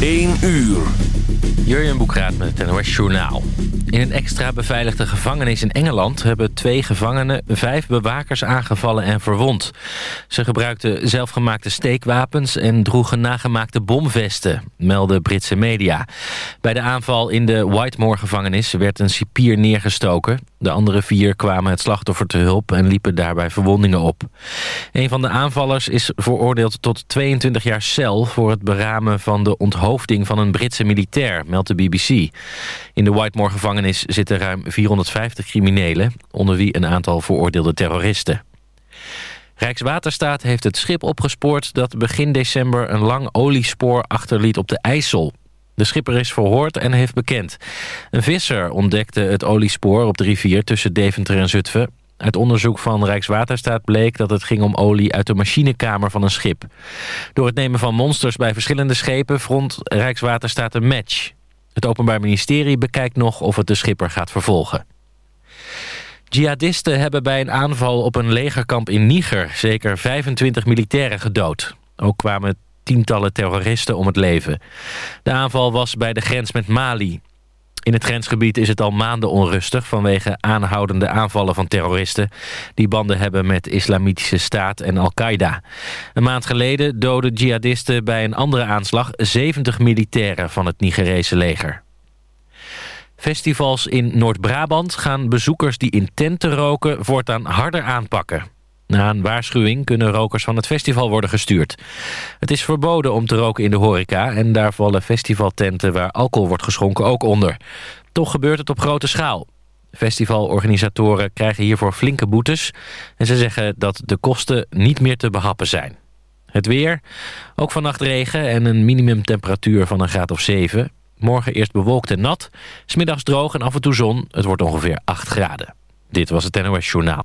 1 uur. Jurjen Boekraat met het NOS Journaal. In een extra beveiligde gevangenis in Engeland... hebben twee gevangenen vijf bewakers aangevallen en verwond. Ze gebruikten zelfgemaakte steekwapens... en droegen nagemaakte bomvesten, melden Britse media. Bij de aanval in de Whitemore-gevangenis werd een cipier neergestoken. De andere vier kwamen het slachtoffer te hulp... en liepen daarbij verwondingen op. Een van de aanvallers is veroordeeld tot 22 jaar cel... voor het beramen van de onthoofding van een Britse militair, meldt de BBC. In de Whitemore-gevangenis zitten ruim 450 criminelen... onder wie een aantal veroordeelde terroristen. Rijkswaterstaat heeft het schip opgespoord... dat begin december een lang oliespoor achterliet op de IJssel. De schipper is verhoord en heeft bekend. Een visser ontdekte het oliespoor op de rivier tussen Deventer en Zutphen. Uit onderzoek van Rijkswaterstaat bleek dat het ging om olie uit de machinekamer van een schip. Door het nemen van monsters bij verschillende schepen vond Rijkswaterstaat een match. Het Openbaar Ministerie bekijkt nog of het de schipper gaat vervolgen. Jihadisten hebben bij een aanval op een legerkamp in Niger zeker 25 militairen gedood. Ook kwamen tientallen terroristen om het leven. De aanval was bij de grens met Mali. In het grensgebied is het al maanden onrustig vanwege aanhoudende aanvallen van terroristen die banden hebben met Islamitische Staat en Al-Qaeda. Een maand geleden doden jihadisten bij een andere aanslag 70 militairen van het Nigerese leger. Festivals in Noord-Brabant gaan bezoekers die in tenten roken voortaan harder aanpakken. Na een waarschuwing kunnen rokers van het festival worden gestuurd. Het is verboden om te roken in de horeca... en daar vallen festivaltenten waar alcohol wordt geschonken ook onder. Toch gebeurt het op grote schaal. Festivalorganisatoren krijgen hiervoor flinke boetes... en ze zeggen dat de kosten niet meer te behappen zijn. Het weer, ook vannacht regen en een minimumtemperatuur van een graad of 7. Morgen eerst bewolkt en nat, smiddags droog en af en toe zon. Het wordt ongeveer 8 graden. Dit was het NOS Journaal.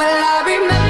Well, I remember.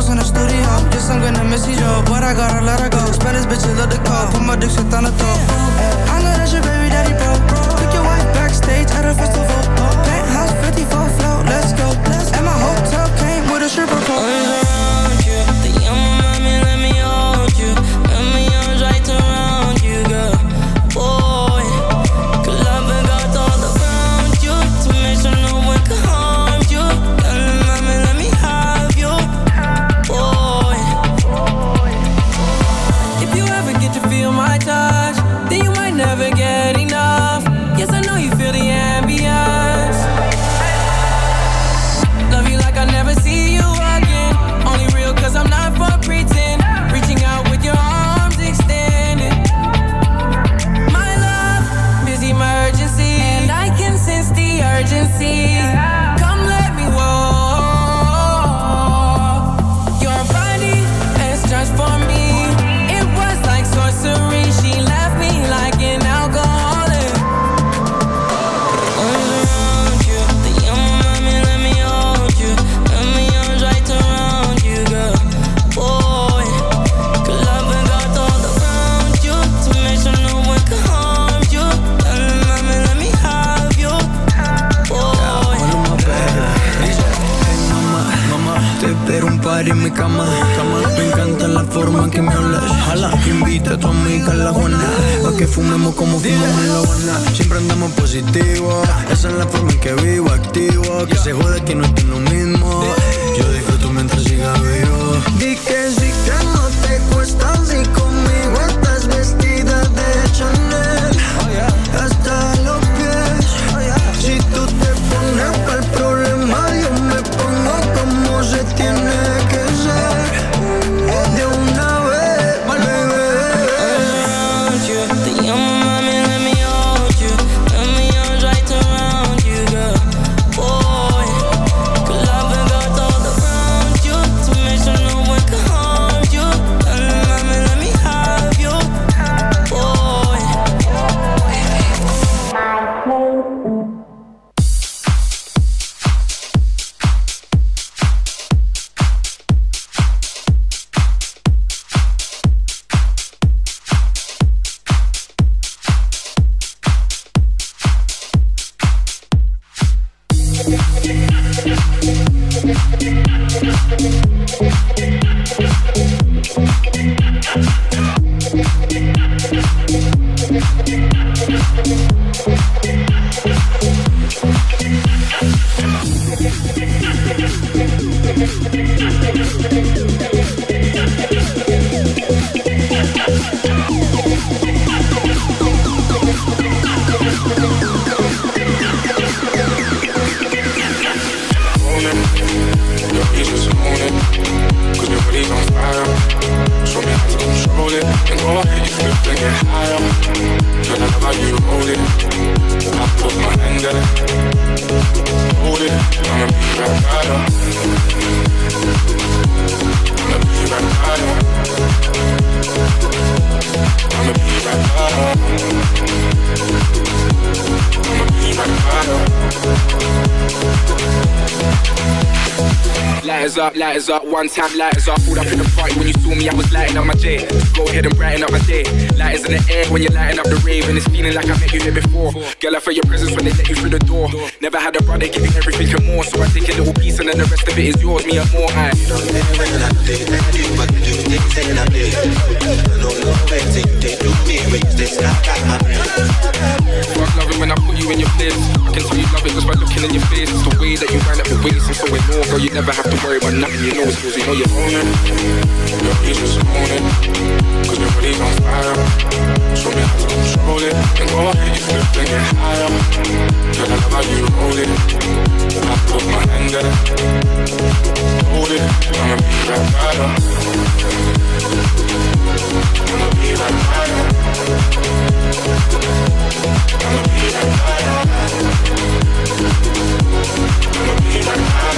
Coat, in the studio. Guess I'm gonna miss you, Joe, but I gotta let her go. Spanish bitches love the call, put my dick shit on the throat. Eh, I know that's your baby daddy, bro. Took your wife backstage at a festival. Penthouse 54 float, let's go. And my hotel came with a stripper pole. One time lighters up. Pulled up in the party when you saw me, I was lighting up my day. Go ahead and brighten up my day. Lighters in the air when you're lighting up the rave, and it's feeling like I met you here before. Girl, I felt your presence when they let you through the door. Never had a brother give you everything and more, so I take a little piece and then the rest of it is yours, me and more. I Fuck loving when I put you in your place. I can tell you love it just by looking in your face. It's the your in awe, girl. You never have to worry about nothing. You know it's yours, you know you're own it. Yo, you just it. Cause your body's on fire. Show me how to control it. And go ahead, you flip and get higher. Girl, I love how you hold it. I put my hand there. Hold it. I'ma be by you. I'ma be by you. I'ma be by you. I'ma be right by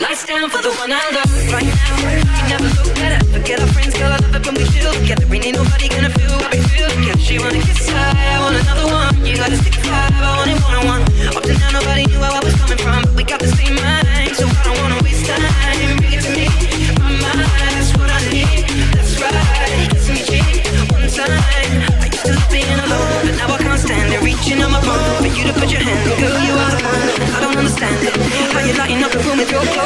Lights down for the one I love right now. You never look better. Forget our friends, girl. I love it when we chill together. Ain't nobody gonna feel what we feel together. She wanna kiss high, I want another one. You gotta stick five, I want it one on one. Up to now, nobody knew where I was coming from, but we got the same mind, so I don't wanna waste time. Bring it to me, my mind, that's what I need. That's right, kiss me cheek one time. I used to love being alone, but now I can't stand it. Reaching on my phone for you to put your hand. Girl, you are the one. I don't understand it. How you lighting up the room with your clothes?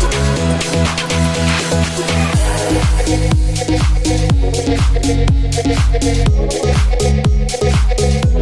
you just own it. Yo, you just own it. Cause your body's on fire. Show me how to control it. And go ahead, you flip and get higher. Girl, I love how you hold it. I put my hand there. Hold it. I'ma be right by you. I'ma be right by you. I'ma be right by you. I'ma be right by you.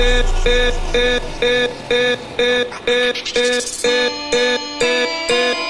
Thank you.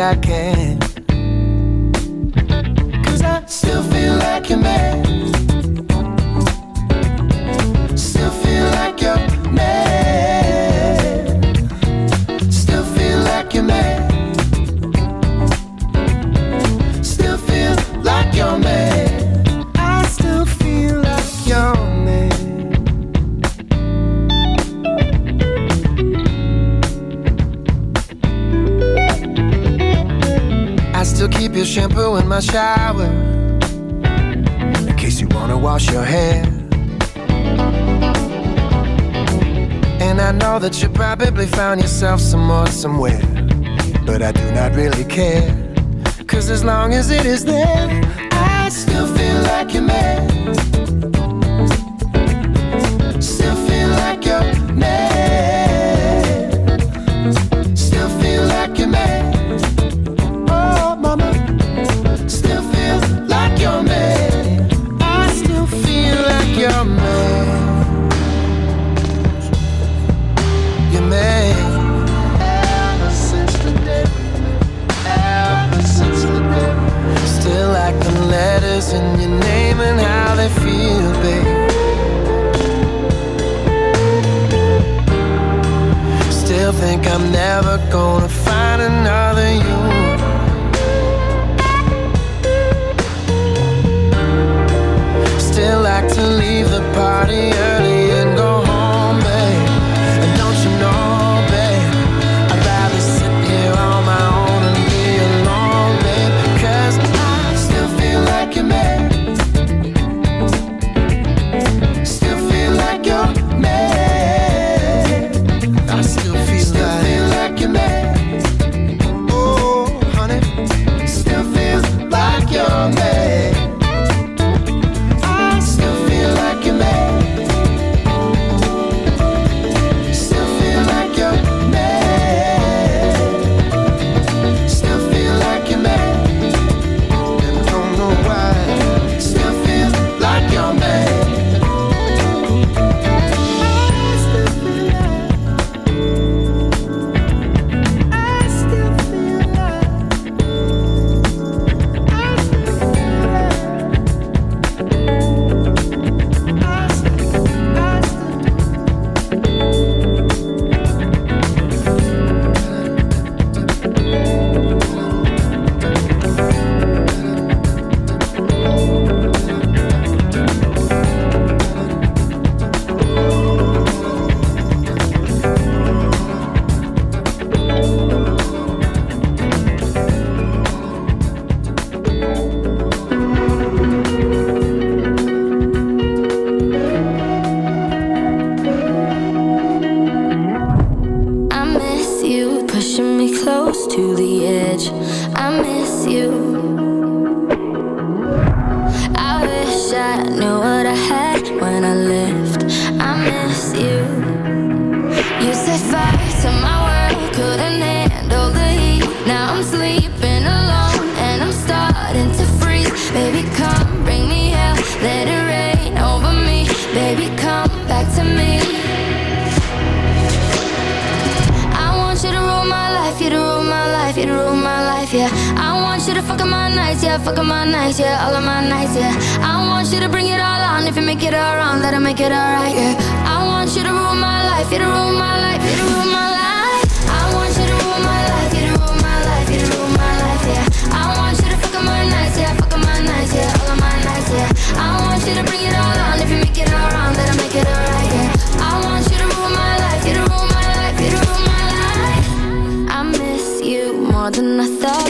I can. somewhere, but I do not really care. Cause as long as it is there, I still feel like a man. and your name and how they feel, babe. Still think I'm never gonna I miss you. Yeah, fuck my nights, yeah, all of my nights, yeah. I want you to bring it all on. If you make it all wrong, let make it alright, yeah. I want you to rule my life, you to rule my life, you to rule my life. I want you to rule my life, you to rule my life, you to rule my life, yeah. I want you to fuck my nights, yeah, fuck my nights, yeah, all of my nights, yeah. I want you to bring it all on. If you make it all wrong, make it alright, yeah. I want you to rule my life, you to rule my life, you to rule my life. I miss you more than I thought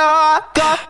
God.